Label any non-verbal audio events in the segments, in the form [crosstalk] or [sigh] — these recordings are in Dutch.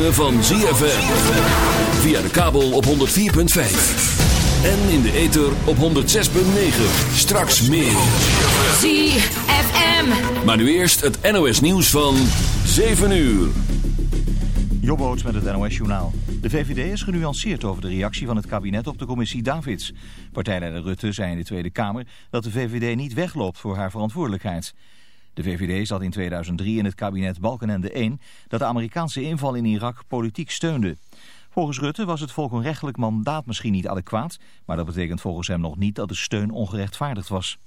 Ritme van ZFM. Via de kabel op 104.5. En in de ether op 106.9. Straks meer. ZFM. Maar nu eerst het NOS nieuws van 7 uur. Jobboots met het NOS-journaal. De VVD is genuanceerd over de reactie van het kabinet op de commissie Davids. Partijleider Rutte zei in de Tweede Kamer dat de VVD niet wegloopt voor haar verantwoordelijkheid. De VVD zat in 2003 in het kabinet Balkenende 1 dat de Amerikaanse inval in Irak politiek steunde. Volgens Rutte was het volkenrechtelijk mandaat misschien niet adequaat, maar dat betekent volgens hem nog niet dat de steun ongerechtvaardigd was.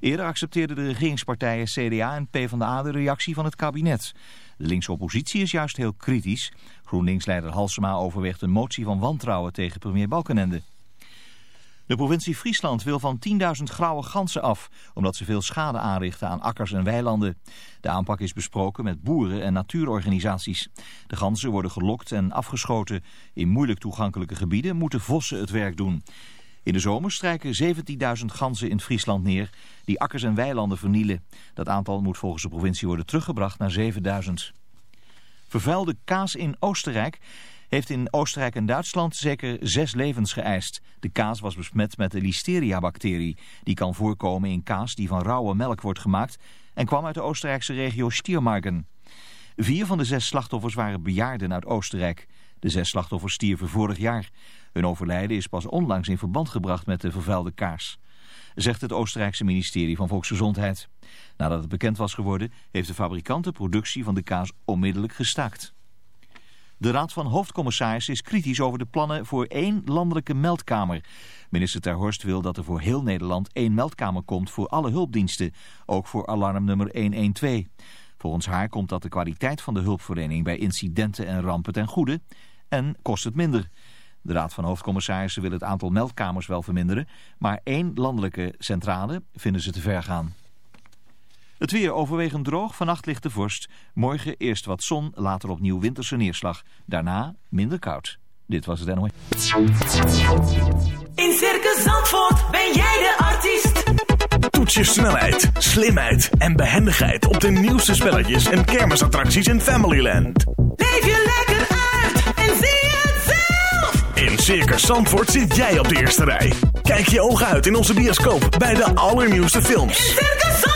Eerder accepteerden de regeringspartijen CDA en PvdA de reactie van het kabinet. De linkse oppositie is juist heel kritisch. GroenLinks-leider Halsema overweegt een motie van wantrouwen tegen premier Balkenende. De provincie Friesland wil van 10.000 grauwe ganzen af, omdat ze veel schade aanrichten aan akkers en weilanden. De aanpak is besproken met boeren en natuurorganisaties. De ganzen worden gelokt en afgeschoten. In moeilijk toegankelijke gebieden moeten vossen het werk doen. In de zomer strijken 17.000 ganzen in Friesland neer, die akkers en weilanden vernielen. Dat aantal moet volgens de provincie worden teruggebracht naar 7.000. Vervuilde kaas in Oostenrijk heeft in Oostenrijk en Duitsland zeker zes levens geëist. De kaas was besmet met de listeria-bacterie. Die kan voorkomen in kaas die van rauwe melk wordt gemaakt en kwam uit de Oostenrijkse regio Stiermarken. Vier van de zes slachtoffers waren bejaarden uit Oostenrijk. De zes slachtoffers stierven vorig jaar. Hun overlijden is pas onlangs in verband gebracht met de vervuilde kaas. Zegt het Oostenrijkse ministerie van Volksgezondheid. Nadat het bekend was geworden, heeft de fabrikant de productie van de kaas onmiddellijk gestaakt. De Raad van Hoofdcommissarissen is kritisch over de plannen voor één landelijke meldkamer. Minister Ter Horst wil dat er voor heel Nederland één meldkamer komt voor alle hulpdiensten, ook voor alarmnummer 112. Volgens haar komt dat de kwaliteit van de hulpverlening bij incidenten en rampen ten goede en kost het minder. De Raad van Hoofdcommissarissen wil het aantal meldkamers wel verminderen, maar één landelijke centrale vinden ze te ver gaan. Het weer overwegend droog, vannacht ligt de vorst. Morgen eerst wat zon, later opnieuw winterse neerslag. Daarna minder koud. Dit was het NOS. In Circus Zandvoort ben jij de artiest. Toets je snelheid, slimheid en behendigheid op de nieuwste spelletjes en kermisattracties in Familyland. Leef je lekker uit en zie het zelf. In Circus Zandvoort zit jij op de eerste rij. Kijk je ogen uit in onze bioscoop bij de allernieuwste films. In Circus Zandvoort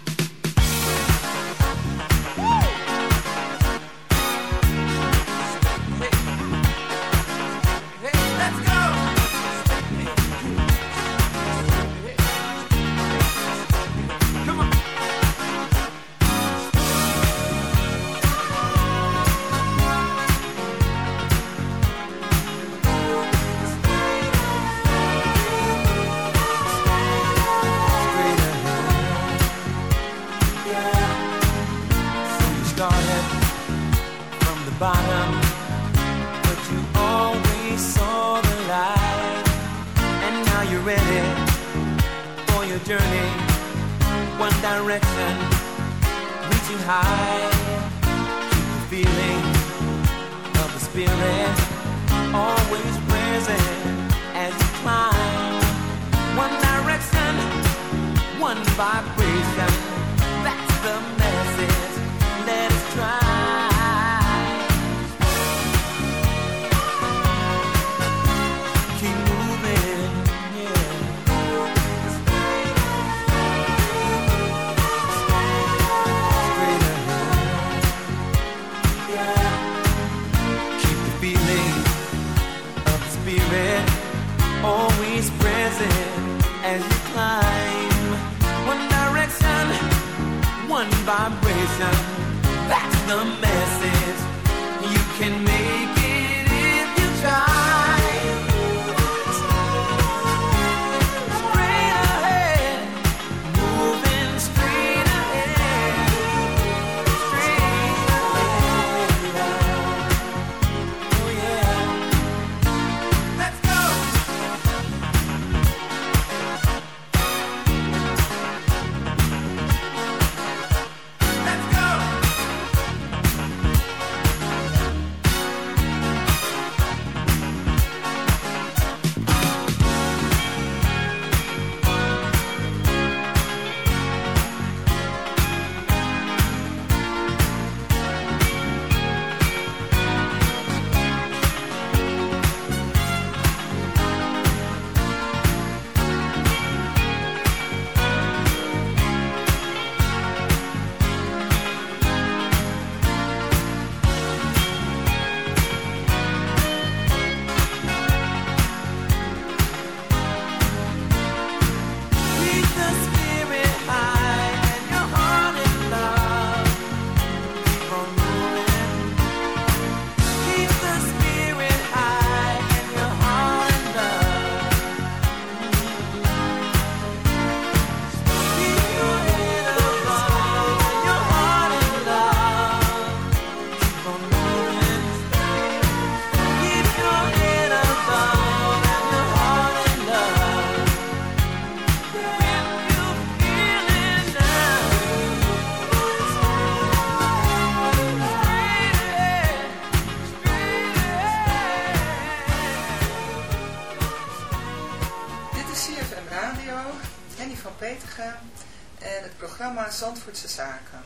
Zaken.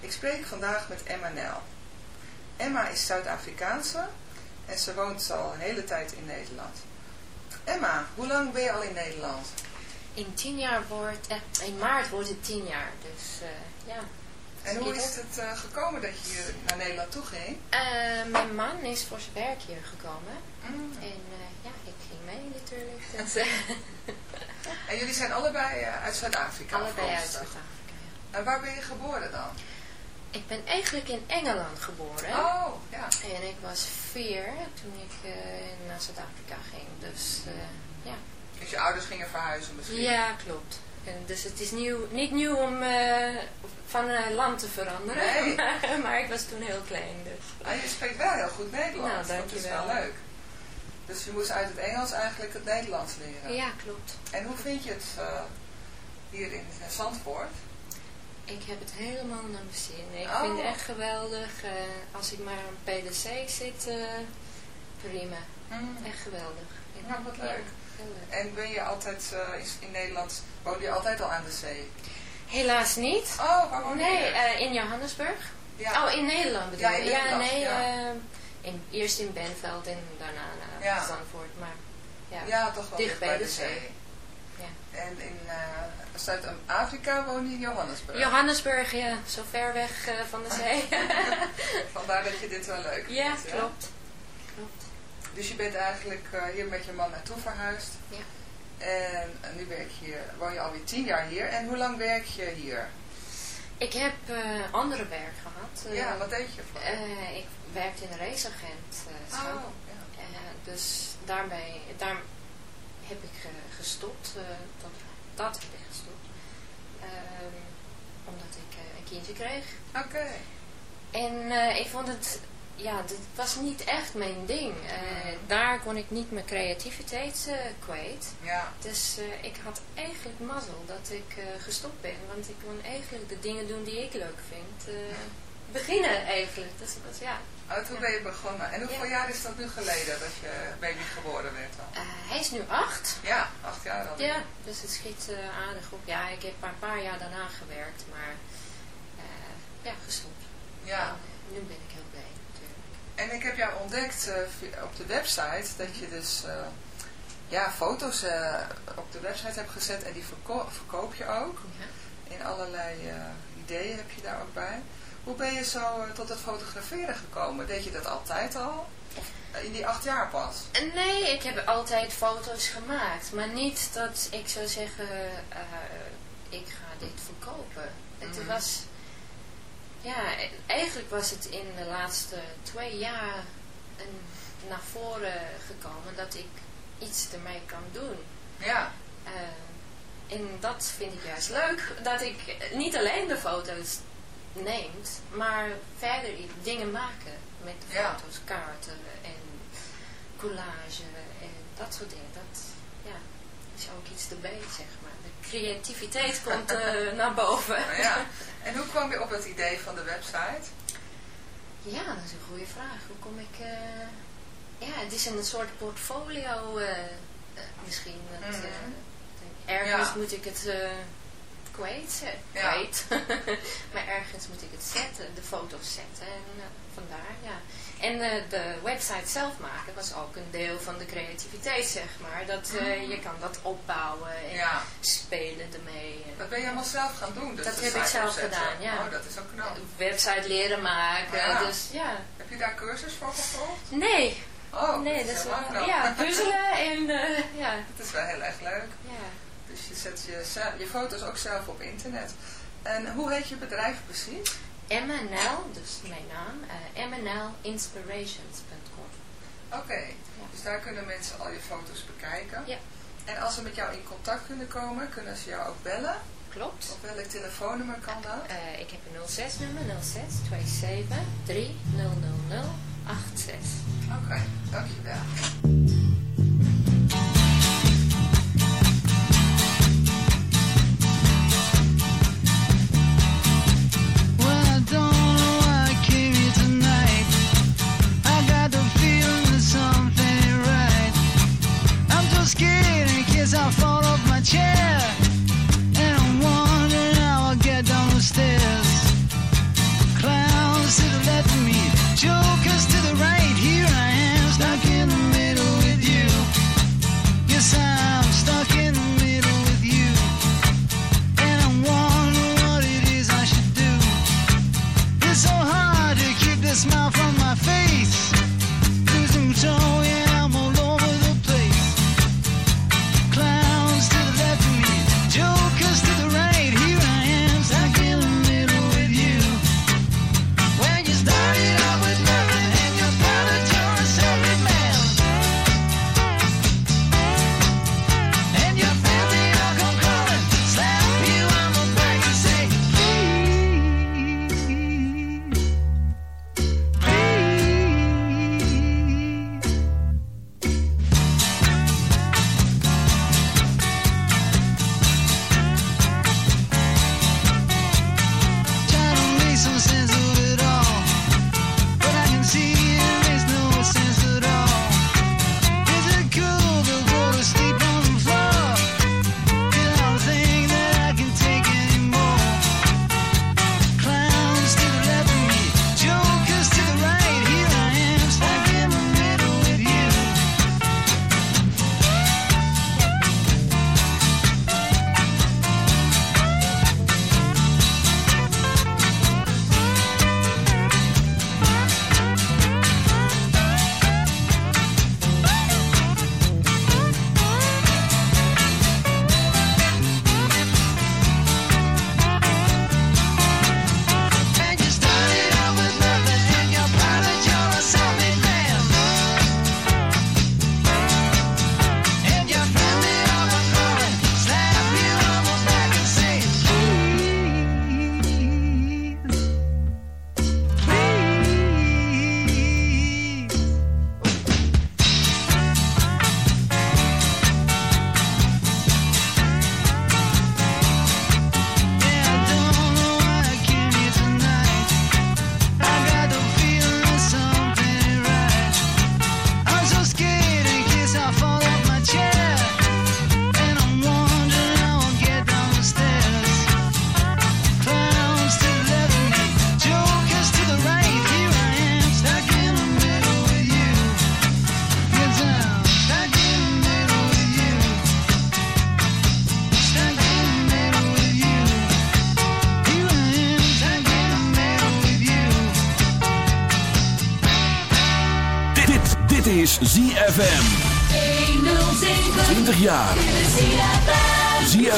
Ik spreek vandaag met Emma Nel. Emma is Zuid-Afrikaanse en ze woont al een hele tijd in Nederland. Emma, hoe lang ben je al in Nederland? In tien jaar wordt, eh, in maart wordt het tien jaar, dus eh, ja. En hoe is het eh, gekomen dat je hier naar Nederland toe ging? Eh, mijn man is voor zijn werk hier gekomen Mm. en ja, ik ging mee natuurlijk. [laughs] Dus, En jullie zijn allebei uit Zuid-Afrika allebei uit. Zuid-Afrika. En waar ben je geboren dan? Ik ben eigenlijk in Engeland geboren Oh, ja. en ik was vier toen ik eh, naar Zuid-Afrika ging, dus eh, ja. Dus je ouders gingen verhuizen misschien? Ja, klopt. En dus het is nieuw, niet nieuw om eh, van land te veranderen, Nee. [laughs] maar, maar ik was toen heel klein. Dus. Ah, je spreekt wel heel goed Nederlands. Nou, Dat is dankjewel. wel leuk. Dus je moest uit het Engels eigenlijk het Nederlands leren. Ja, klopt. En hoe vind je het hier in Zandvoort? Ik heb het helemaal naar mijn zin. Ik Oh. vind het echt geweldig. eh, als ik maar aan PDC zit, eh, prima. Echt geweldig. Ja, wat leuk. En ben je altijd eh, in, in Nederland, woon je altijd al aan de zee? Helaas niet. Oh, waar woon je? Nee, in Johannesburg. ja. Oh, in Nederland bedoel Ja, je? in Nederland, nee, ja. in, eerst in Benveld en daarna naar Ja. Zandvoort. Maar ja, ja, toch wel dicht bij de zee. Ja. En in eh, Zuid-Afrika woon je in Johannesburg. Johannesburg, ja, zo ver weg eh, van de zee. [laughs] Vandaar dat je dit wel leuk ja, vindt. klopt. klopt. Dus je bent eigenlijk eh, hier met je man naartoe verhuisd. Ja. En, nu werk je, woon je alweer tien jaar hier. En hoe lang werk je hier? Ik heb andere werk gehad. Eh, ja, wat deed je voor? ik werkte in een raceagent. oh, ja. Dus daarbij, daar heb ik eh, gestopt. eh, dat, dat heb ik gestopt. Ehm, omdat ik eh, een kindje kreeg. Oké. En ik vond het, ja, dit was niet echt mijn ding. Eh, daar kon ik niet mijn creativiteit kwijt. Ja. Dus ik had eigenlijk mazzel dat ik gestopt ben. Want ik kon eigenlijk de dingen doen die ik leuk vind. Beginnen eigenlijk. Dus ik was, ja. Oh, toen ben je begonnen. En hoeveel Ja. jaar is dat nu geleden dat je baby geboren werd dan? Eh, hij is nu acht. Ja, acht jaar al. Ja, dus het schiet eh, aardig op. Ja, ik heb een paar jaar daarna gewerkt, maar eh, ja, gestopt. Ja. En, nu ben ik heel blij natuurlijk. En ik heb jou ontdekt op de website dat je dus ja, foto's op de website hebt gezet en die verko- verkoop je ook. Ja. In allerlei ideeën heb je daar ook bij. Hoe ben je zo eh, tot het fotograferen gekomen? Deed je dat altijd al? Of eh, in die acht jaar pas? Nee, ik heb altijd foto's gemaakt, maar niet dat ik zou zeggen, eh, ik ga dit verkopen. Het Mhm. was, ja, eigenlijk was het in de laatste twee jaar een, naar voren gekomen dat ik iets ermee kan doen. Ja. En dat vind ik juist leuk, dat ik niet alleen de foto's neemt, maar verder dingen maken met de Ja. foto's, kaarten en collage en dat soort dingen. Dat ja, is ook iets erbij, zeg maar. De creativiteit komt eh, [laughs] naar boven. Ja. [laughs] En hoe kwam je op het idee van de website? Ja, dat is een goede vraag. Hoe kom ik... eh, ja, het is een soort portfolio eh, misschien. Dat, Mhm. ergens Ja. moet ik het kwijt. Ja. kwijt. [laughs] maar ergens moet ik het zetten, de foto's zetten. En eh, vandaar, ja. En eh, de website zelf maken was ook een deel van de creativiteit, zeg maar. Dat eh, je kan dat opbouwen en. Ja. spelen ermee. En Dat ben je allemaal zelf gaan doen. Dus Dat heb ik zelf opzetten. gedaan, ja. Oh, dat is ook knap. website leren maken. Ja. Dus ja. Heb je daar cursus voor gevolgd? Nee, Oh, nee, dat is wel, ja, puzzelen en ja, Het is wel heel erg leuk. ja. Dus je zet je, je foto's ook zelf op internet. En hoe heet je bedrijf precies? MNL, dus mijn naam, uh, mnlinspirations.com. Oké, dus daar kunnen mensen al je foto's bekijken. Ja. En als ze met jou in contact kunnen komen, kunnen ze jou ook bellen. Klopt. Op welk telefoonnummer kan dat? Eh, ik heb een 06 nummer, 06 27 3000 86. Oké, dankjewel. Scared in case I fall off my chair. And I'm wondering how I'll get down the stairs. Clowns to the left of me, jokers to the right.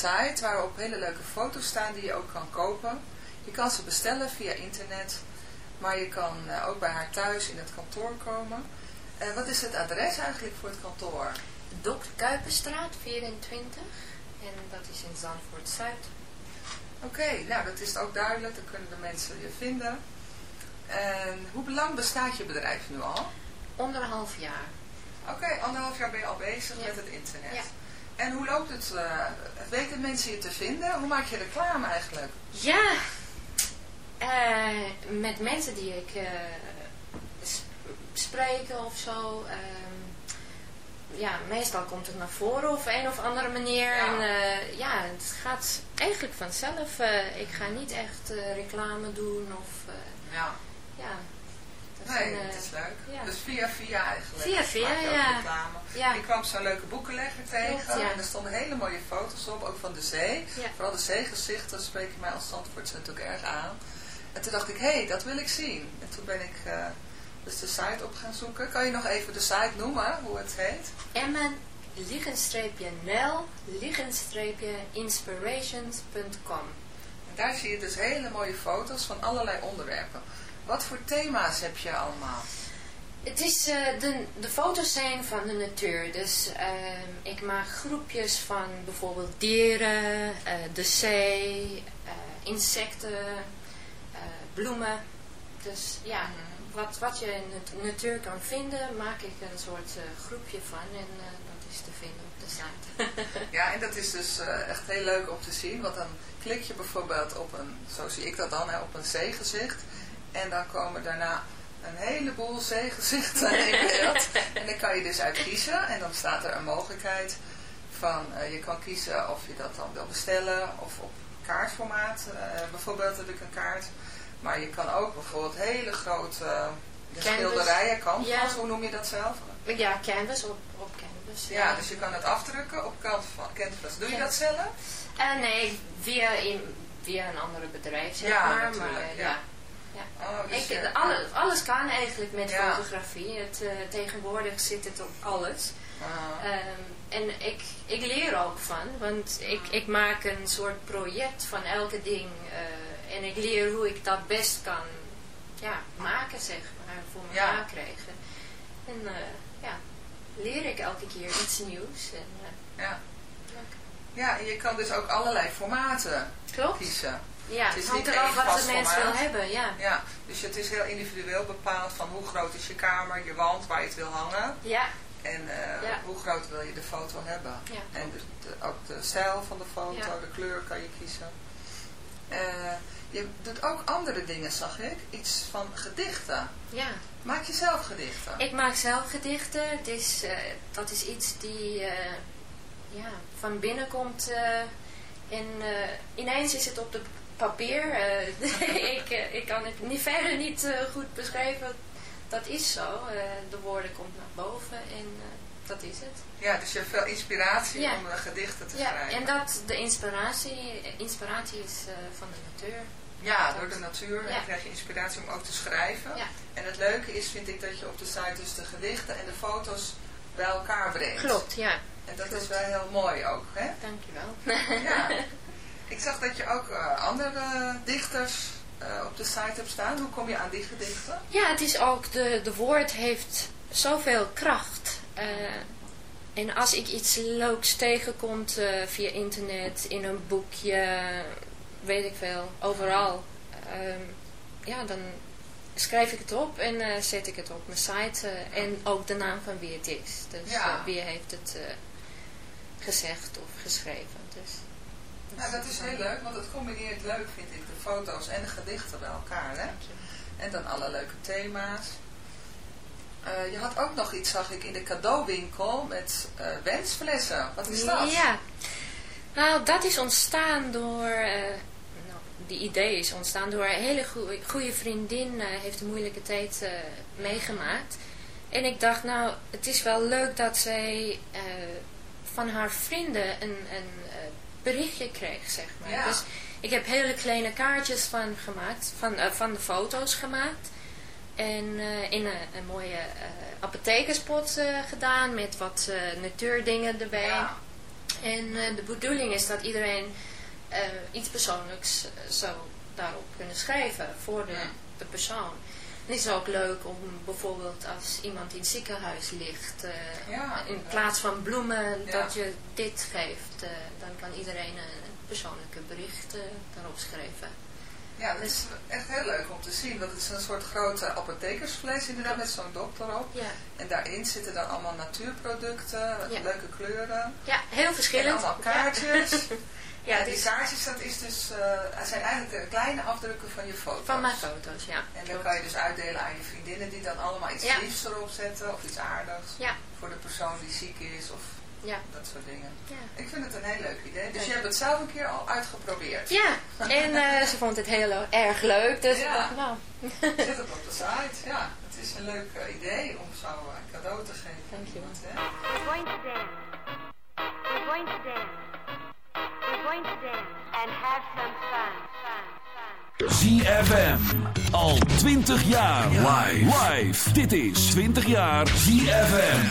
Site waarop hele leuke foto's staan die je ook kan kopen. Je kan ze bestellen via internet, maar je kan eh, ook bij haar thuis in het kantoor komen. Wat is het adres eigenlijk voor het kantoor? Dr. Kuiperstraat 24 en dat is in Zandvoort Zuid. Oké, nou dat is ook duidelijk, dan kunnen de mensen je vinden. En hoe lang bestaat je bedrijf nu al? Anderhalf jaar. Oké, anderhalf jaar ben je al bezig Ja. met het internet. Ja. En hoe loopt het? eh, weten mensen je te vinden? Hoe maak je reclame eigenlijk? Ja, eh, met mensen die ik eh, s- spreek of zo. ehm, ja, meestal komt het naar voren op een of andere manier. Ja. En eh, ja, het gaat eigenlijk vanzelf. Eh, ik ga niet echt eh, reclame doen of eh, Ja. ja. Dat Nee, eh, het is leuk. ja. Dus via via eigenlijk. Via via, ja. reclame. Ja. Ik kwam zo'n leuke boekenlegger tegen. Klopt, ja. En er stonden hele mooie foto's op, ook van de zee. Vooral de zeegezichten spreken mij als Zandvoortse natuurlijk erg aan. En toen dacht ik, hé, hey, dat wil ik zien. En toen ben ik eh, dus de site op gaan zoeken. Kan je nog even de site noemen, hoe het heet? Emmen, liggenstreepje nel, liggenstreepje inspirations.com. En daar zie je dus hele mooie foto's van allerlei onderwerpen. Wat voor thema's heb je allemaal? Het is, eh, de, de foto's zijn van de natuur. Dus ehm, ik maak groepjes van bijvoorbeeld dieren, eh, de zee, eh, insecten, bloemen. Dus ja, wat, wat je in de natuur kan vinden, maak ik een soort groepje van. En dat is te vinden op de site. [laughs] Ja, en dat is dus echt heel leuk om te zien. Want dan klik je bijvoorbeeld op een, zo zie ik dat dan, hè, op een zeegezicht. En dan komen daarna een heleboel zeegezichten in beeld. En dan kan je dus uit kiezen. En dan staat er een mogelijkheid van, eh, je kan kiezen of je dat dan wil bestellen of op kaartformaat. Eh, bijvoorbeeld heb ik een kaart. Maar je kan ook bijvoorbeeld hele grote eh, schilderijen, canvas, Ja. hoe noem je dat zelf? ja, canvas op, op canvas. Ja, dus je kan het afdrukken op canvas. canvas. Doe je Ja. dat zelf? Nee, via, in, via een andere bedrijf, zeg Ja, maar. natuurlijk, maar, ja. Ja. Oh, dus Ik, je- alles, kan eigenlijk met Ja. fotografie. Het, eh, tegenwoordig zit het op alles. Ah. Ehm, en ik, ik leer ook van, want ik, ik maak een soort project van elke ding. eh, en ik leer hoe ik dat best kan ja, maken, zeg maar, voor Ja. elkaar krijgen. En eh, ja, leer ik elke keer iets nieuws. En, Ja. ja, je kan dus ook allerlei formaten Klopt. kiezen. Ja, Het is hangt niet eraf wat de mens wil hebben, ja. Ja, dus het is heel individueel bepaald van hoe groot is je kamer, je wand waar je het wil hangen. Ja, En eh, Ja. hoe groot wil je de foto hebben. Ja. En de- ook de stijl van de foto, Ja. de kleur kan je kiezen. Eh, je doet ook andere dingen, zag ik. Iets van gedichten. ja. Maak je zelf gedichten? Ik maak zelf gedichten. Het is, eh, dat is iets die ja, van binnen komt. en ineens is het op de papier. eh, [laughs] ik, eh, ik kan het niet, verder niet eh, goed beschrijven. Dat is zo. De woorden komt naar boven. En, dat is het. Ja, dus je hebt veel inspiratie Ja. om gedichten te Ja, schrijven. en dat de inspiratie, inspiratie is van de natuur. Ja, door de natuur Ja. krijg je inspiratie om ook te schrijven. Ja. En het leuke is, vind ik, dat je op de site dus de gedichten en de foto's bij elkaar brengt. Klopt, ja. En dat Klopt. is wel heel mooi ook, hè? Dankjewel. Ja. [laughs] Ik zag dat je ook eh, andere dichters eh, op de site hebt staan. Hoe kom je aan die gedichten? Ja, het is ook, de, de woord heeft zoveel kracht. Eh, en als ik iets leuks tegenkomt via internet, in een boekje, weet ik veel, overal. ehm, ja, dan schrijf ik het op en zet ik het op mijn site. en ook de naam van wie het is. Dus Ja. wie heeft het gezegd of geschreven. Dus, Nou, dat is heel leuk, want het combineert leuk, vind ik, de foto's en de gedichten bij elkaar, hè? En dan alle leuke thema's. Eh, je had ook nog iets, zag ik, in de cadeauwinkel met eh, wensflessen. Wat is dat? Ja, nou dat is ontstaan door, eh, nou, die idee is ontstaan door een hele goe- goede vriendin, heeft een moeilijke tijd meegemaakt. En ik dacht, nou, het is wel leuk dat zij van haar vrienden een, een berichtje kreeg, zeg maar. Ja. Dus ik heb hele kleine kaartjes van gemaakt, van, eh, van de foto's gemaakt. En eh, in een, een mooie eh apothekerspot gedaan met wat natuurdingen erbij. Ja. En de bedoeling is dat iedereen iets persoonlijks zou daarop kunnen schrijven voor de, de persoon. Het is ook leuk om bijvoorbeeld als iemand in het ziekenhuis ligt, eh, Ja, in plaats van bloemen, Ja. dat je dit geeft, eh, dan kan iedereen een, persoonlijke bericht eh, daarop schrijven. Ja, dat is echt heel leuk om te zien. Want het is een soort grote apothekersfles inderdaad met zo'n dop erop. Ja, En daarin zitten dan allemaal natuurproducten, leuke kleuren. ja heel En verschillend. allemaal kaartjes. [laughs] Ja, die kaartjes, dat is dus, eh, zijn eigenlijk de kleine afdrukken van je foto's. van mijn foto's, ja. En dan kan je dus uitdelen aan je vriendinnen die dan allemaal iets Ja. liefs erop zetten of iets aardigs. Ja, Voor de persoon die ziek is of ja, dat soort dingen. ja. Ik vind het een heel leuk idee. Dus je hebt het zelf een keer al uitgeprobeerd. Ja, en eh, ze vond het heel erg leuk, dus Ja. ik dacht, nou, Zet het op de site. Ja, het is een leuk eh, idee om zo een cadeau te geven. Dankjewel. We're going to dance. We're going to dance. Going to dance and have some fun. ZFM. Al 20 jaar live. Live. Dit is 20 jaar ZFM.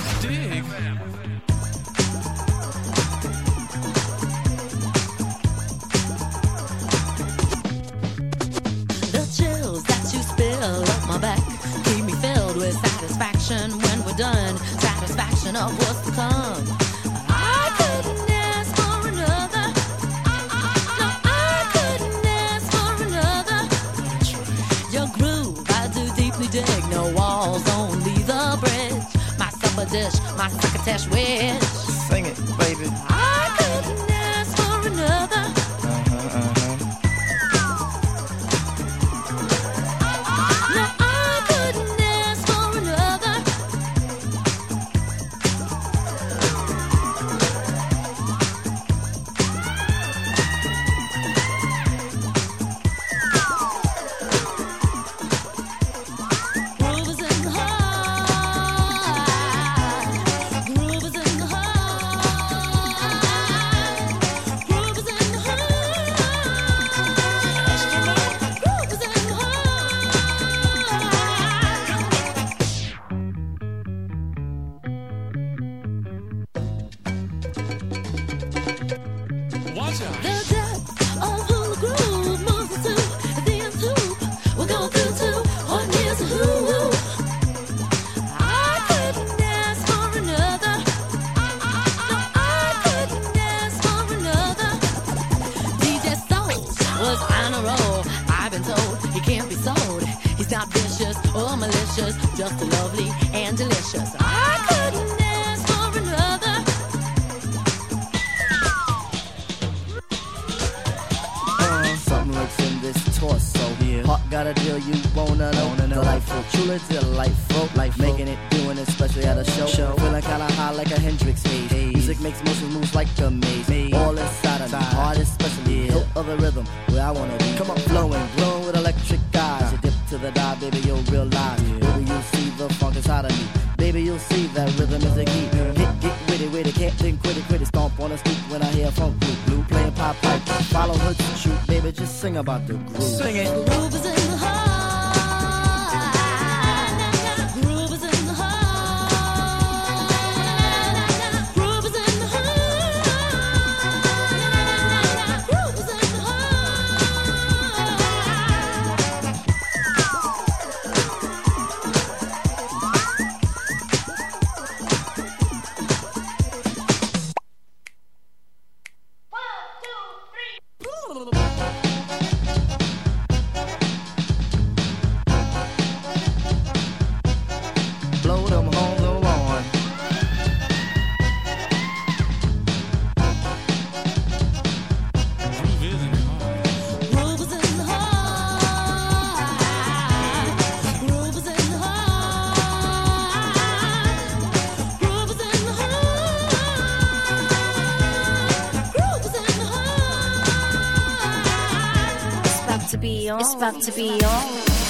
The chills that you spill up my back keep me filled with satisfaction when we're done. Satisfaction of what's to come. this, my test wish. It's about to be on.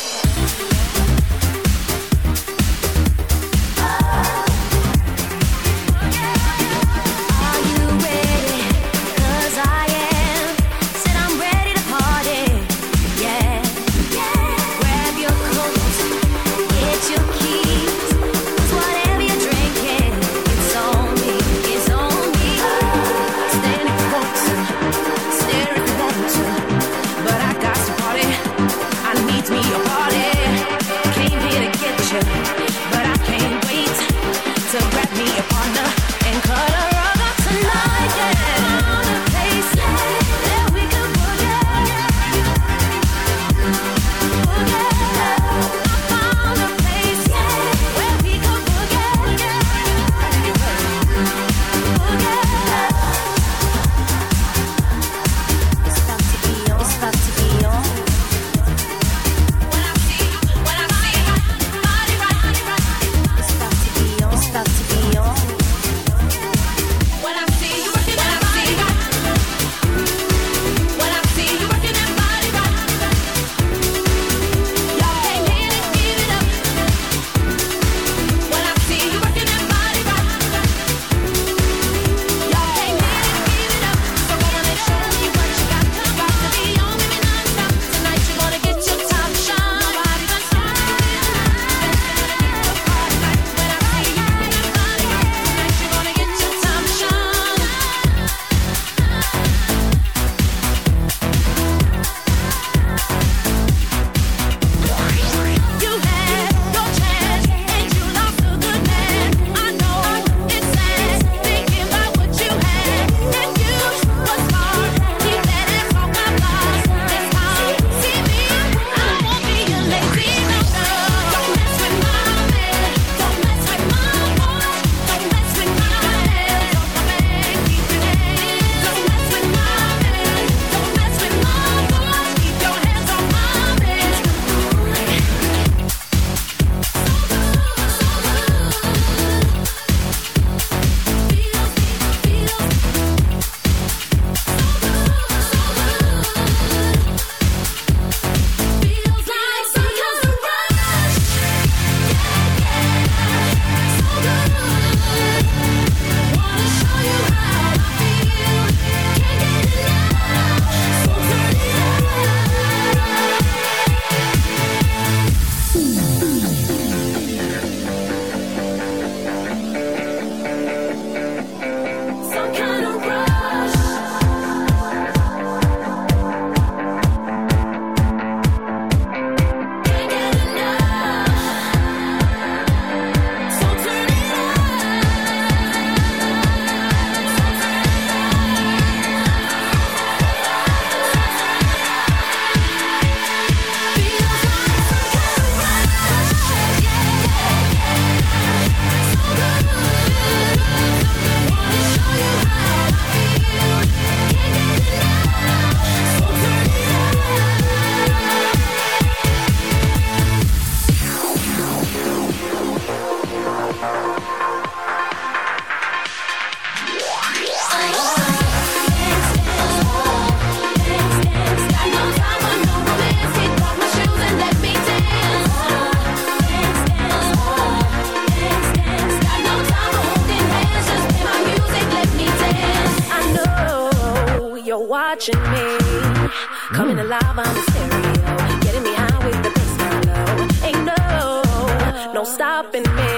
Watching me. Coming mm. alive on the stereo. Getting me out with the bass down low. Ain't no, no stopping me.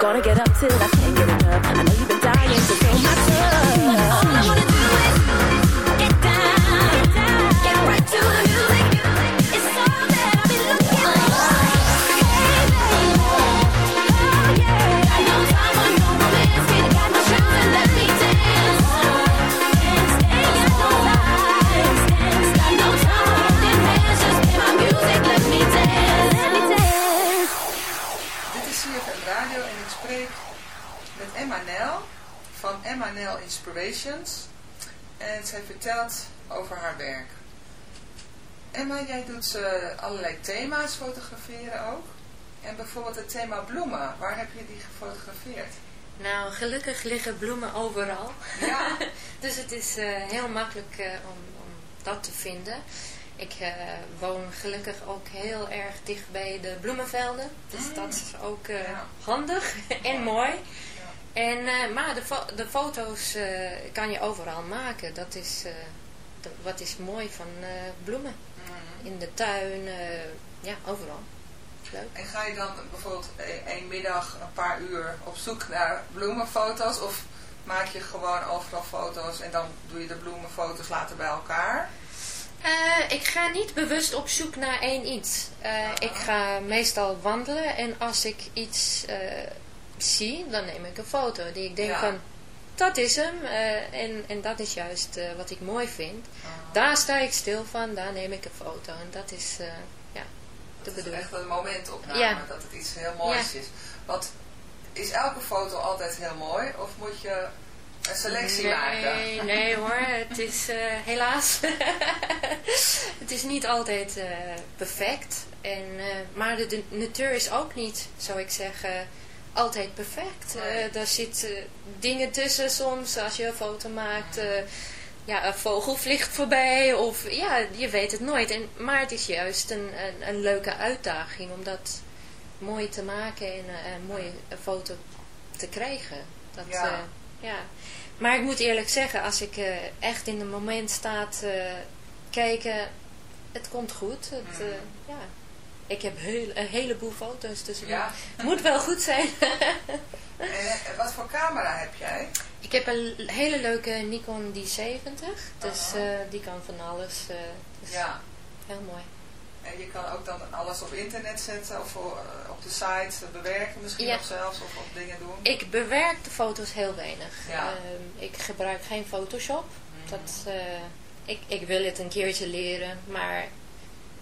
Gonna get up till I can't get enough. Nel Inspirations. En zij vertelt over haar werk. Emma, jij doet eh, allerlei thema's fotograferen ook. En bijvoorbeeld het thema bloemen, waar heb je die gefotografeerd? Nou, gelukkig liggen bloemen overal. Ja. [laughs] dus het is eh, heel makkelijk eh, om, om dat te vinden. Ik woon gelukkig ook heel erg dicht bij de bloemenvelden. Dus dat is ook handig [laughs] en mooi. En, eh, maar de, fo- de foto's eh, kan je overal maken. Dat is eh, de- wat is mooi van bloemen. In de tuin, ja, overal. Leuk. En ga je dan bijvoorbeeld e- één middag een paar uur op zoek naar bloemenfoto's? Of maak je gewoon overal foto's en dan doe je de bloemenfoto's later bij elkaar? Ik ga niet bewust op zoek naar één iets. Ik ga meestal wandelen en als ik iets zie, dan neem ik een foto. Die ik denk Ja. van, dat is hem. eh, en, en dat is juist eh, wat ik mooi vind. Daar sta ik stil van, daar neem ik een foto. En dat is, eh, ja, de Dat is bedoeling. echt een momentopname, Ja. dat het iets heel moois Ja. is. Want is elke foto altijd heel mooi of moet je een selectie nee, maken? Nee [laughs] hoor, het is helaas. [laughs] het is niet altijd perfect. En, maar de, de natuur is ook niet, zou ik zeggen, altijd perfect. Eh daar zitten dingen tussen soms als je een foto maakt. eh, ja, een vogel vliegt voorbij of ja, je weet het nooit. En, maar het is juist een, een, een leuke uitdaging om dat mooi te maken en eh, een mooie foto te krijgen. Dat, Ja. ja. Maar ik moet eerlijk zeggen, als ik eh, echt in een moment sta te kijken, het komt goed. Het, eh, ja. Ik heb heel, een heleboel foto's, dus het Ja. moet wel goed zijn. [laughs] En eh, wat voor camera heb jij? ik heb een hele leuke Nikon D70, dus eh, die kan van alles. eh, dus Ja. Heel mooi. En je kan ook dan alles op internet zetten of op de site bewerken misschien Ja. of zelfs of, of dingen doen. Ik bewerk de foto's heel weinig. Ja. Ehm, ik gebruik geen Photoshop. Dat, eh, ik, ik wil het een keertje leren, maar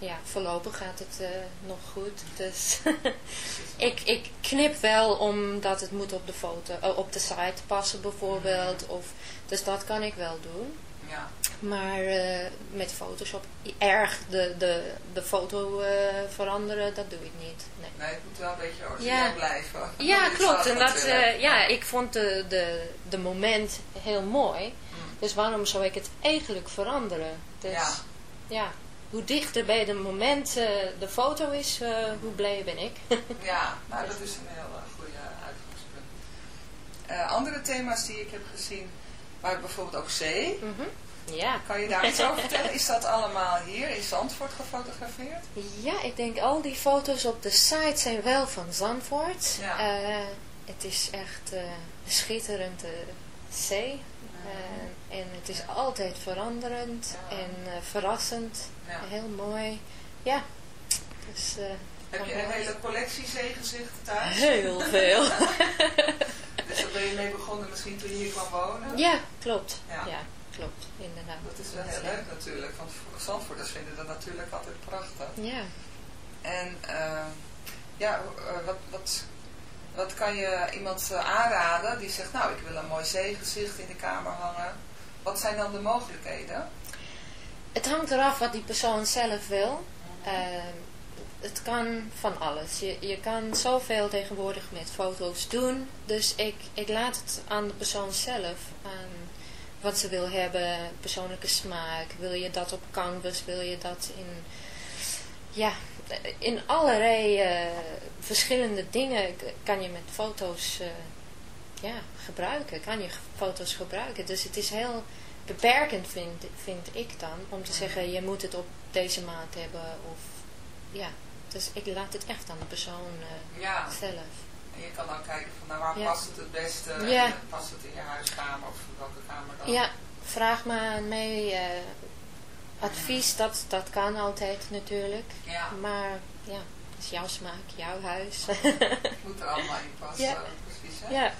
ja, voorlopig gaat het eh, nog goed. Dus [laughs] ik, ik knip wel omdat het moet op de foto, eh, op de site passen bijvoorbeeld. Of, dus dat kan ik wel doen. Ja. Maar eh, met Photoshop erg de, de, de foto veranderen, dat doe ik niet. Nee. Nee, het moet wel een beetje origineel Ja. blijven. Ja, [laughs] klopt. En dat, eh, ja, ik vond de, de, de moment heel mooi. Mm. Dus waarom zou ik het eigenlijk veranderen? Dus Ja. ja, hoe dichter bij de moment de foto is, eh, hoe blij ben ik. [laughs] Ja, nou dat is een heel eh, goede uitgangspunt. Eh, andere thema's die ik heb gezien, waren bijvoorbeeld ook zee. Mhm. Ja. Kan je daar iets over vertellen? Is dat allemaal hier in Zandvoort gefotografeerd? Ja, ik denk al die foto's op de site zijn wel van Zandvoort. Ja. Het is echt eh schitterend eh, zee. En het is altijd veranderend en verrassend. Heel mooi. Ja. Dus, eh, Heb je een hele collectie zeegezichten thuis? Heel veel. [laughs] dus daar ben je mee begonnen misschien toen je hier kwam wonen? Ja, klopt. Ja. Ja, klopt. Inderdaad. Dat is wel heel leuk natuurlijk, want Zandvoorters vinden dat natuurlijk altijd prachtig. Ja. En eh, ja, eh, wat, wat, wat kan je iemand aanraden die zegt, nou ik wil een mooi zeegezicht in de kamer hangen. Wat zijn dan de mogelijkheden? Het hangt eraf wat die persoon zelf wil. Eh, het kan van alles. Je, je kan zoveel tegenwoordig met foto's doen. Dus ik, ik laat het aan de persoon zelf. Aan wat ze wil hebben. Persoonlijke smaak. Wil je dat op canvas? Wil je dat in... Ja, in allerlei eh, verschillende dingen kan je met foto's eh, ja, gebruiken. Kan je foto's gebruiken. Dus het is heel beperkend vind, vind ik dan om te zeggen je moet het op deze maat hebben of ja, dus ik laat het echt aan de persoon eh, Ja. zelf. En je kan dan kijken van nou, waar Ja. past het het beste? Ja. En past het in je huiskamer of welke kamer dan? Ja, vraag maar aan mij eh, advies, dat, dat kan altijd natuurlijk. Ja. Maar ja, het is jouw smaak, jouw huis. Het moet er allemaal in [laughs] passen. Precies, hè? ja.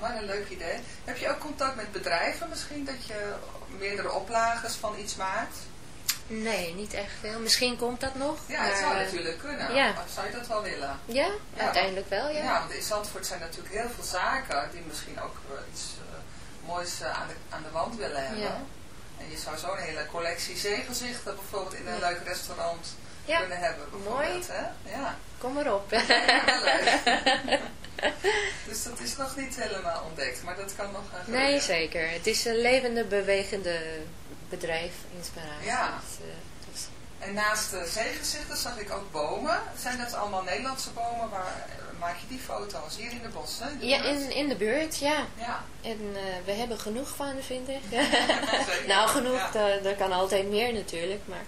Maar een leuk idee. Heb je ook contact met bedrijven misschien? Dat je meerdere oplages van iets maakt? Nee, niet echt veel. Misschien komt dat nog. Ja, het maar, zou natuurlijk kunnen. Ja. Zou je dat wel willen? Ja, Ja, uiteindelijk wel, ja. Ja, want in Zandvoort zijn natuurlijk heel veel zaken die misschien ook iets eh, moois eh, aan, de, aan de wand willen hebben. Ja. En je zou zo'n hele collectie zeegezichten bijvoorbeeld in een leuk restaurant kunnen hebben. mooi. Hè? Ja. Kom maar op. [laughs] Dus dat is nog niet helemaal ontdekt, maar dat kan nog gaan nee, zeker. Het is een levende, bewegende bedrijf, inspiratie. Ja. Dus, eh, dus- En naast de zeegezichten zag ik ook bomen. Zijn dat allemaal Nederlandse bomen? Waar eh, maak je die foto's? Hier in de bossen? in de ja, in, in de buurt, ja. Ja. En eh, we hebben genoeg van, vind ik. [laughs] [laughs] Nou, genoeg, Ja. er kan altijd meer natuurlijk. Maar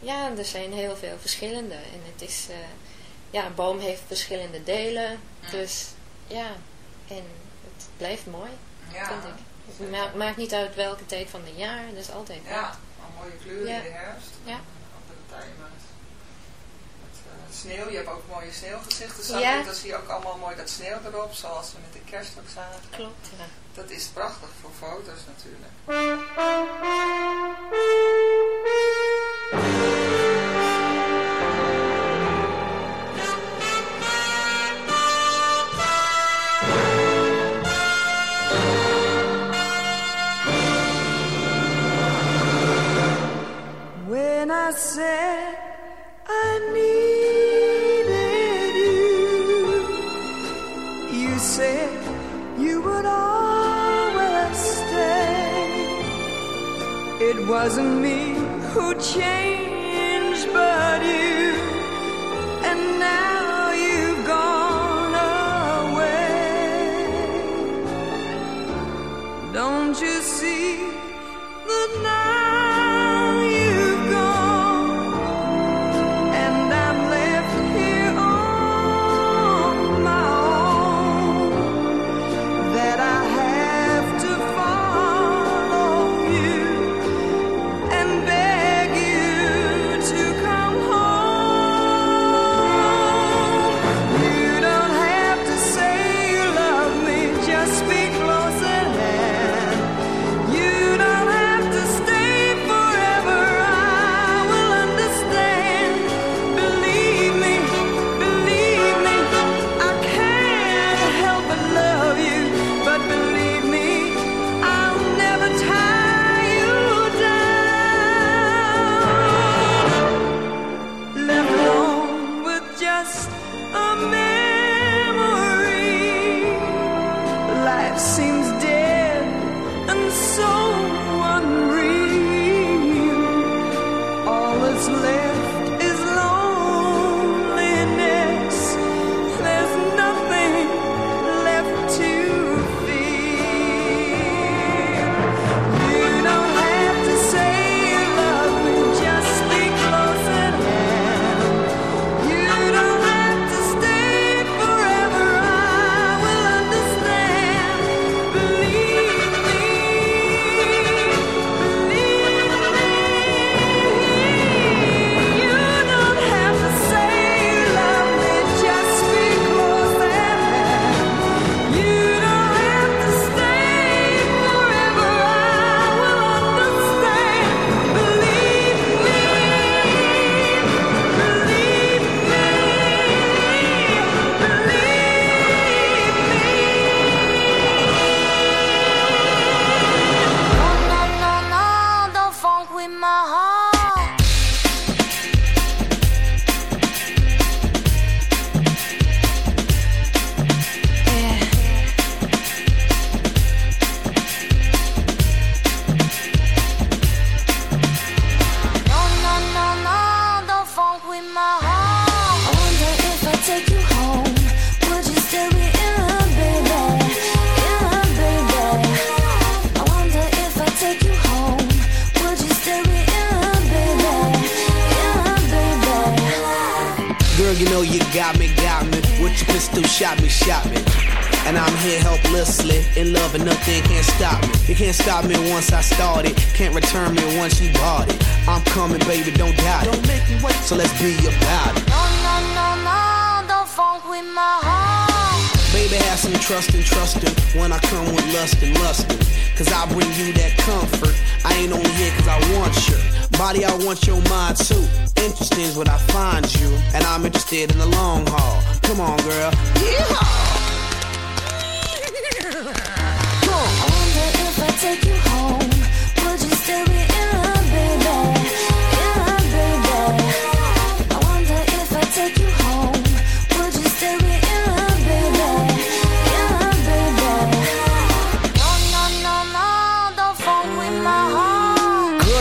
ja, er zijn heel veel verschillende. En het is, ja, een boom heeft verschillende delen. Dus ja, en het blijft mooi, Ja. vind ik. Het ma- maakt niet uit welke tijd van het jaar, dat is altijd Ja, een mooie kleuren Ja. in de herfst. Ja. Andere tijden met, met eh, sneeuw. Je hebt ook mooie sneeuwgezichten. Zag Ja. Dan zie je ook allemaal mooi dat sneeuw erop, zoals we met de kerst ook zagen. Klopt, ja. Dat is prachtig voor foto's natuurlijk. When I said I needed you, you said you would always stay. It wasn't me who changed, but you, and now you've gone away. Don't you see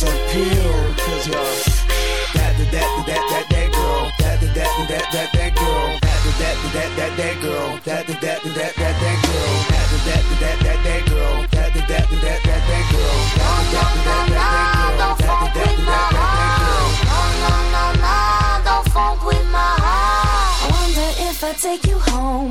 Than sex appeal. Cause you're that, that, that, that, that, that girl. That, that, that, that, that, that girl. That, that, that, that, that girl. That, that, that, that, that, girl. That, that, that, that, that girl. That, that, that, that, that, girl. That, that, that, that, that. That, that, that, girl. Don't. I wonder if I take you home,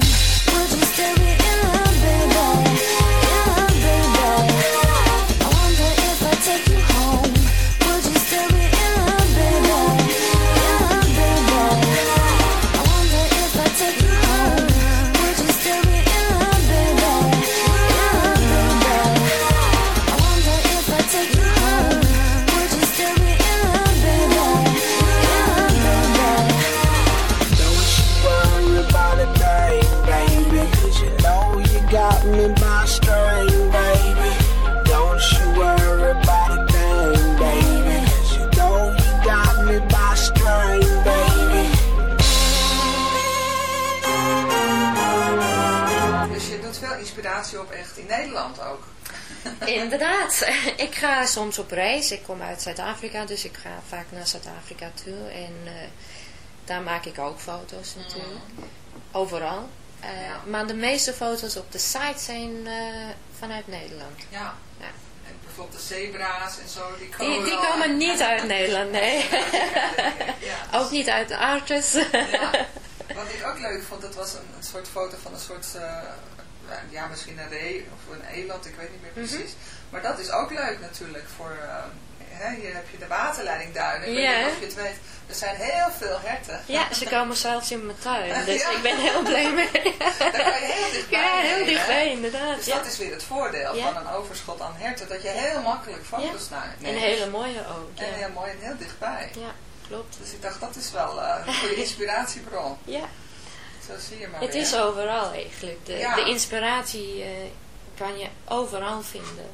[laughs] Inderdaad. Ik ga soms op reis. Ik kom uit Zuid-Afrika, dus ik ga vaak naar Zuid-Afrika toe. En eh, daar maak ik ook foto's natuurlijk. Overal. Eh, Maar de meeste foto's op de site zijn eh, vanuit Nederland. Ja. Ja. En bijvoorbeeld de zebra's en zo, die Die, komen die wel komen niet uit Nederland, nee. Ja. [laughs] Ook niet uit de Artes. Ja. [laughs] Wat ik ook leuk vond, dat was een, een soort foto van een soort, ja misschien een ree of een eland, ik weet niet meer Mhm. precies. Maar dat is ook leuk natuurlijk voor, eh, hè, hier heb je de waterleidingduinen, ik Ja. weet niet of je het weet. Er zijn heel veel herten. Ja, ze komen zelfs in mijn tuin. [laughs] Dus Ja. ik ben heel blij mee. [laughs] Daar kan je heel dichtbij [laughs] Ja, heel dichtbij, inderdaad. Dus ja. dat is weer het voordeel van een overschot aan herten, dat je heel makkelijk foto's Ja. naar En neemt. hele mooie ook. Ja, En heel mooi en heel dichtbij. ja klopt. Dus ik dacht, dat is wel eh, een goede inspiratiebron. Ja. Zo zie je maar Het weer. is overal eigenlijk. De, Ja. de inspiratie eh, kan je overal vinden.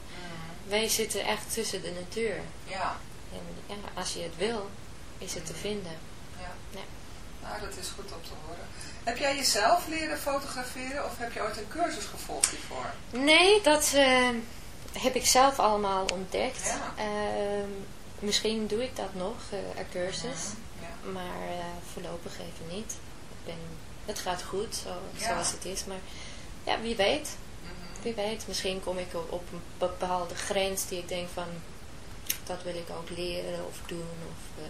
Wij zitten echt tussen de natuur. Ja, En ja, als je het wil, is het te vinden. ja. Ja. Nou, dat is goed om te horen. Heb jij jezelf leren fotograferen of heb je ooit een cursus gevolgd hiervoor? Nee, dat eh, heb ik zelf allemaal ontdekt. Ja. Ehm, misschien doe ik dat nog, eh, een cursus. Ja. Maar voorlopig even niet. Ik ben, het gaat goed, zo, Ja. zoals het is. Maar ja, wie weet. Mhm. Wie weet, misschien kom ik op, een bepaalde grens die ik denk van... Dat wil ik ook leren of doen. Of eh,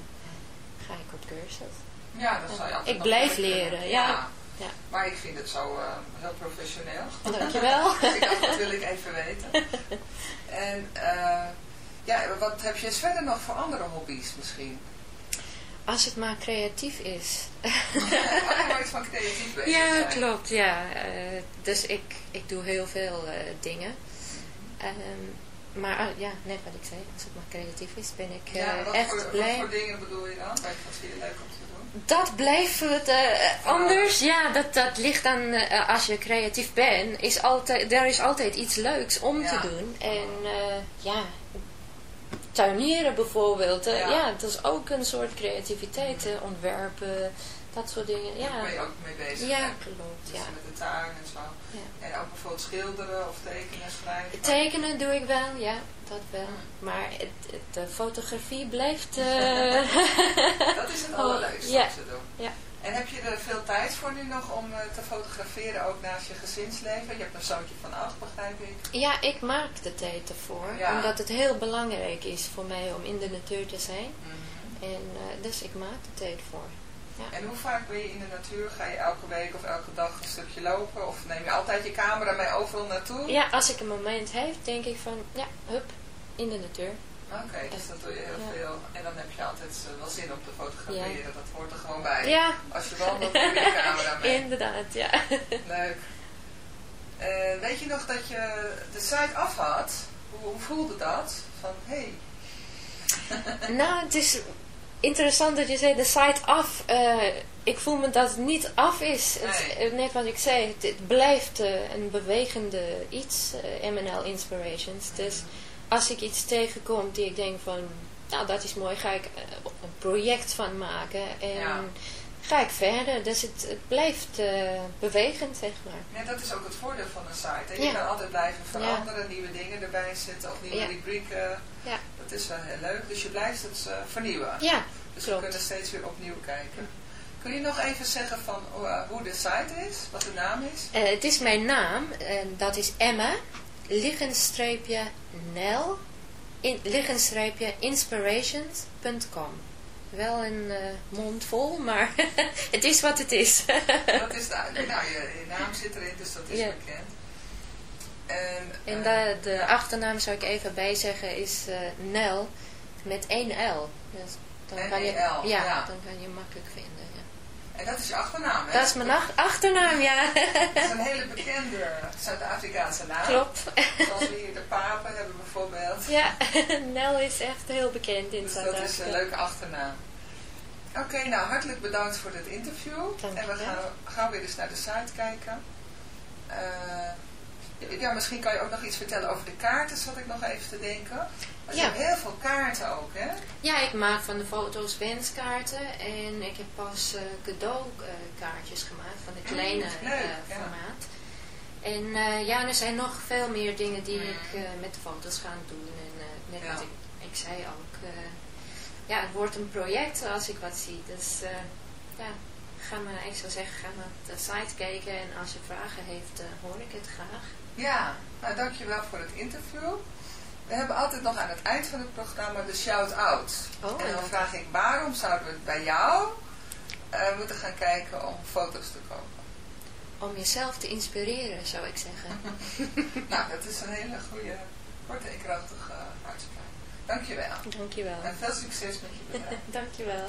ga ik op cursus. Ja, dat zou je altijd Ik blijf leren, ja. ja. Maar ik vind het zo eh, heel professioneel. Dankjewel. [laughs] dus ik dacht, dat wil ik even weten. [laughs] En eh, Ja, wat heb je verder nog voor andere hobby's misschien? Als het maar creatief is. [laughs] Nooit van creatief bezig Ja, klopt, ja. Eh, dus ik, ik doe heel veel eh, dingen. Ehm, maar ah, ja, net wat ik zei, als het maar creatief is, ben ik eh, Ja, echt voor, wat blij. voor dingen bedoel je dan? Wat vind je leuk om te doen? Dat blijft het anders. Ja, dat, dat ligt eh, als je creatief bent, is altijd, er is altijd iets leuks om Ja. te doen. En ja, tuinieren bijvoorbeeld. Ja. ja. dat is ook een soort creativiteit. ontwerpen, dat soort dingen. Daar Ja, ben je ook mee bezig. ja klopt. Dus Ja. met de tuin en zo. Ja. En ook bijvoorbeeld schilderen of tekenen, schrijven. Tekenen doe ik wel, ja, dat wel. Maar het, het, de fotografie blijft... [laughs] eh, [laughs] Dat is het Oh, allerleukste ja. om te doen. Ja. En heb je er veel tijd voor nu nog om eh, te fotograferen, ook naast je gezinsleven? Je hebt een zoontje van acht, begrijp ik. Ja, ik maak de tijd ervoor. Ja. Omdat het heel belangrijk is voor mij om in de natuur te zijn. Mhm. En eh, dus ik maak de tijd voor. Ja. En hoe vaak ben je in de natuur? Ga je elke week of elke dag een stukje lopen? Of neem je altijd je camera mee overal naartoe? ja, als ik een moment heb, denk ik van, ja, hup, in de natuur. Oké, dus dat doe je heel Ja. veel. En dan heb je altijd eh, wel zin om te fotograferen. Dat hoort er gewoon bij. Ja. Als je wandelt, neem je je camera [laughs] mee. Inderdaad, ja. [laughs] Leuk. Eh, weet je nog dat je de site af had? Hoe, hoe voelde dat? Van, hé, hey, [laughs] nou, het is interessant dat je zei de site af. Eh, ik voel me dat het niet af is. Het- Nee. net wat ik zei, het, het blijft een bewegende iets, MNL Inspirations. Dus als ik iets tegenkom die ik denk van, nou dat is mooi, ga ik eh, een project van maken. En Ja. ga ik verder. Dus het, het blijft eh, bewegend, zeg maar. Ja, dat is ook het voordeel van een site. hè. Je Ja. kan altijd blijven veranderen, nieuwe dingen erbij zetten of nieuwe rubrieken. Ja. Dat is wel heel leuk. Dus je blijft het eh, vernieuwen. Ja, dus klopt. we kunnen steeds weer opnieuw kijken. Kun je nog even zeggen van hoe de site is? Wat de naam is? Het is mijn naam, en dat is Emma, liggenstreepje Nel, in, liggenstreepje inspirations.com. Wel een eh, mond vol, maar [laughs] het is wat het is. [laughs] dat is duidelijk. Nou, je, je naam zit erin, dus dat is Ja. bekend. En, En eh, de, de achternaam zou ik even bijzeggen is eh, Nel met één L. Dus dan kan je, ja, ja. dan kan je makkelijk vinden. En dat is je achternaam, hè? Dat is mijn ach- achternaam, ja. Dat is een hele bekende Zuid-Afrikaanse naam. Klopt. Zoals we hier de papen hebben bijvoorbeeld. Ja, [laughs] Nel is echt heel bekend in Dus dat is Zuid-Afrika. een leuke achternaam. Oké, nou hartelijk bedankt voor dit interview. Dank en we gaan, gaan weer eens naar de site kijken. Eh, ja, misschien kan je ook nog iets vertellen over de kaarten, zat ik nog even te denken. Want je Ja. hebt heel veel kaarten ook, hè? Ja, ik maak van de foto's wenskaarten en ik heb pas eh, cadeaukaartjes gemaakt van de kleine Leuk, eh, ja. formaat. En eh, ja, er zijn nog veel meer dingen die ik eh, met de foto's ga doen. En eh, net Ja. wat ik, ik zei ook, eh, ja, het wordt een project als ik wat zie. Dus eh, ja, ga maar, ik zou zeggen, ga maar op de site kijken en als je vragen heeft, eh, hoor ik het graag. Ja, nou dankjewel voor het interview. We hebben altijd nog aan het eind van het programma de shout-out. Oh, en dan vraag ik, waarom zouden we het bij jou eh, moeten gaan kijken om foto's te kopen? Om jezelf te inspireren, zou ik zeggen. [laughs] [laughs] nou, dat is een hele goede, korte en krachtige uh, uitspraak. Dankjewel. Dankjewel. En veel succes met je bedrijf. [laughs] Dankjewel.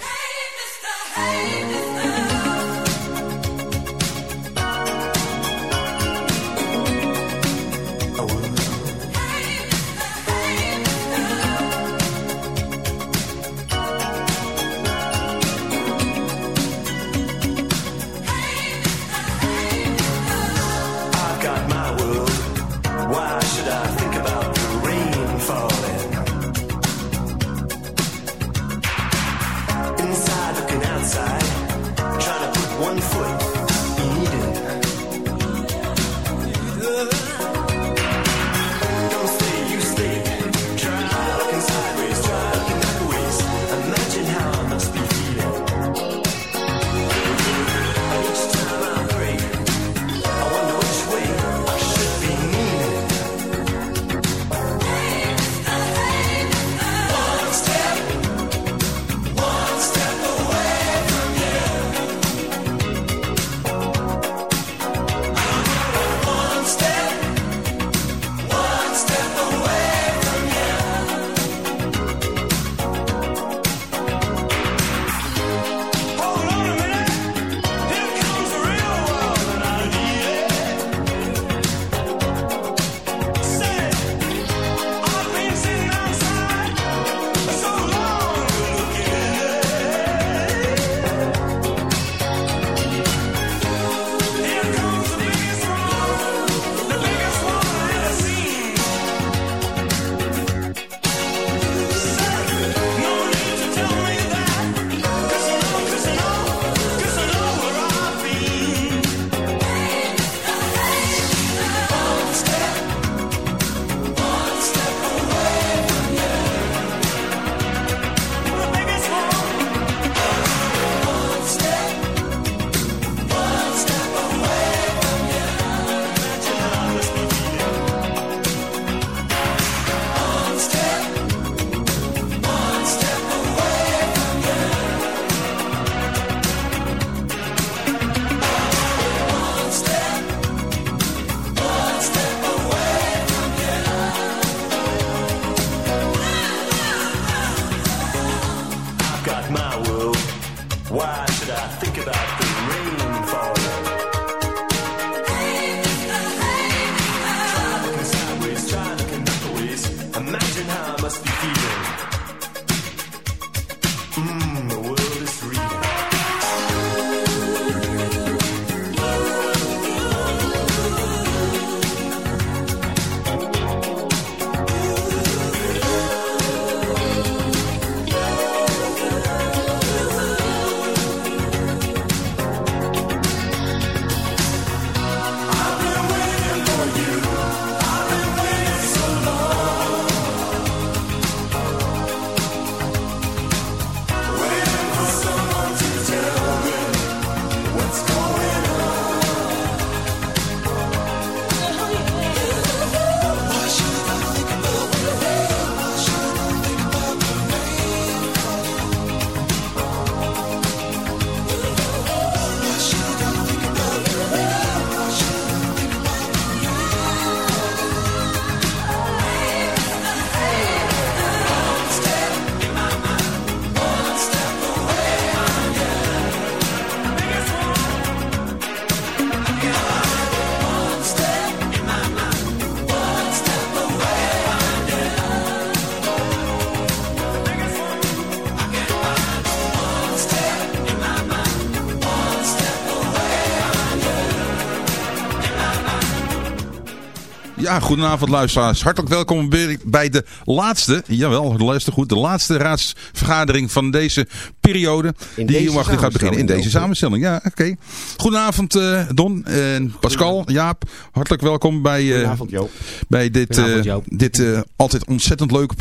Ja, goedenavond luisteraars. Hartelijk welkom bij de laatste, jawel, luister goed, de laatste raadsvergadering van deze periode. In die deze hier mag gaat beginnen. In deze samenstelling, ja, oké. Goedenavond eh, Don en Pascal, Jaap. Hartelijk welkom bij, eh, Goedenavond, Joop. bij dit, eh, Goedenavond, Joop. dit altijd ontzettend leuk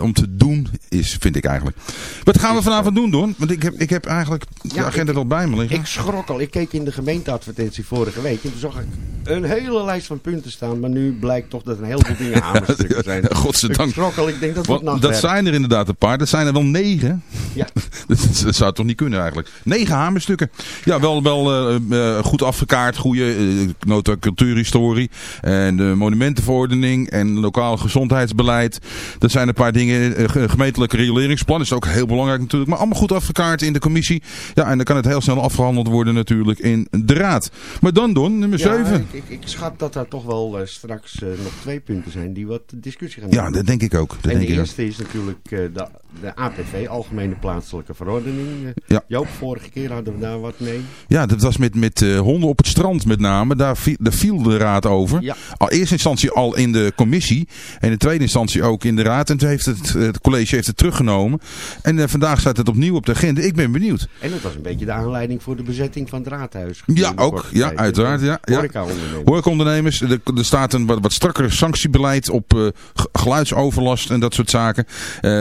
om te doen is, vind ik eigenlijk. Wat gaan we vanavond doen, Don? Want ik heb, ik heb eigenlijk de agenda ik- al bij me liggen. Ik schrok al. Ik keek in de gemeenteadvertentie vorige week. En toen zag ik een hele lijst van punten staan. Maar nu blijkt toch dat een heleboel dingen [laughs] hamerstukken zijn. [laughs] Godzijdank. Ik schrok al. Ik denk dat wordt dat zijn er inderdaad een paar. Dat zijn er wel negen. Ja. dat, [laughs] dat zou toch niet kunnen eigenlijk. Negen hamerstukken. Ja, wel, wel eh, eh, goed afgekaart. Goede eh, nota cultuurhistorie. En de monumentenverordening. En lokaal gezondheidsbeleid. Dat zijn een paar dingen. Ge- gemeentelijke rioleringsplan is ook heel belangrijk natuurlijk. Maar allemaal goed afgekaart in de commissie. Ja, en dan kan het heel snel afgehandeld worden natuurlijk in de raad. Maar dan Don, nummer Ja, 7. ik, schat dat er toch wel straks nog twee punten zijn die wat discussie gaan Ja, hebben. dat denk ik ook. Dat en denk de ik ook. eerste is natuurlijk de, de APV, Algemene Plaatselijke Verordening. Ja. Joop, vorige keer hadden we daar wat mee. Ja, dat was met, met eh, honden op het strand met name. Daar, viel- daar viel de raad over. Ja. Al eerste instantie al in de commissie. En in tweede instantie ook in de raad. En toen heeft het, eh, het college heeft het teruggenomen. En eh, vandaag staat het opnieuw op de agenda. Ik ben benieuwd. En dat was een beetje de aanleiding voor de bezetting van het raadhuis. Ja, ook. Ja, tijd. uiteraard. Ja, ja. Horecaondernemers. Horecaondernemers. Er, er staat een wat, wat strakker sanctiebeleid op geluidsoverlast en dat soort zaken.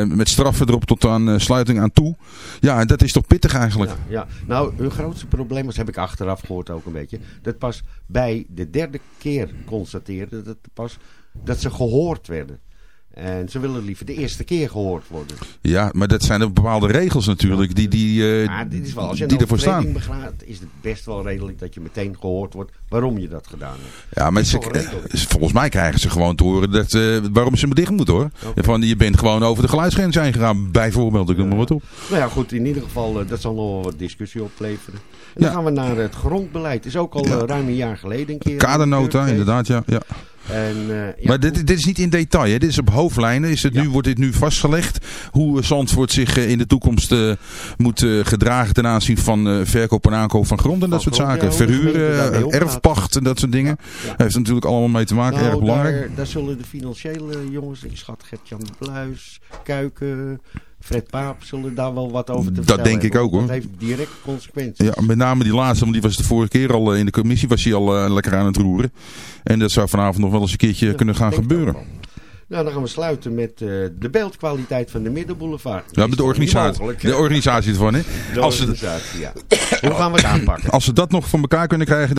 Met straffen erop tot aan sluiting aan toe. Ja, en dat is toch pittig eigenlijk. Ja, ja, nou, hun grootste probleem was, heb ik achteraf gehoord ook een beetje, dat pas bij de derde keer constateerde dat pas dat ze gehoord werden. En ze willen liever de eerste keer gehoord worden. Ja, maar dat zijn er bepaalde regels natuurlijk die, die, Maar dit is wel, als je die ervoor staan. begaat, is het best wel redelijk dat je meteen gehoord wordt waarom je dat gedaan hebt. Ja, maar ze, eh, volgens mij krijgen ze gewoon te horen dat, eh, waarom ze me dicht moeten hoor. Van, je bent gewoon over de geluidsgrens heen gegaan, bijvoorbeeld. Ik noem maar wat op. Nou ja, goed, in ieder geval, dat zal nog wel wat discussie opleveren. En dan Ja. gaan we naar het grondbeleid. Is ook al ruim een jaar geleden een keer. Kadernota, inderdaad, ja. ja. En, eh, ja, maar dit, dit is niet in detail, hè? dit is op hoofdlijnen. Is het nu, wordt dit nu vastgelegd hoe eh, Zandvoort zich eh, in de toekomst moet gedragen ten aanzien van verkoop en aankoop van grond en dat soort zaken. ja, Verhuren, erfpacht en dat soort dingen. Heeft er natuurlijk allemaal mee te maken, Nou, erg belangrijk. Daar, daar zullen de financiële jongens, ik schat Gert-Jan Bluis, Kuiken, Fred Paap, zullen daar wel wat over te Dat vertellen denk ik ook, hoor. Dat heeft direct consequenties. Ja, met name die laatste, want die was de vorige keer al eh, in de commissie, was hij al eh, lekker aan het roeren. En dat zou vanavond nog wel eens een keertje kunnen gaan gebeuren. Nou, dan gaan we sluiten met eh, de beeldkwaliteit van de Middenboulevard. Ja, met de organisatie, de organisatie ervan, hè? De Als ze, organisatie, ja. Hoe gaan we het aanpakken? als ze dat nog van elkaar kunnen krijgen,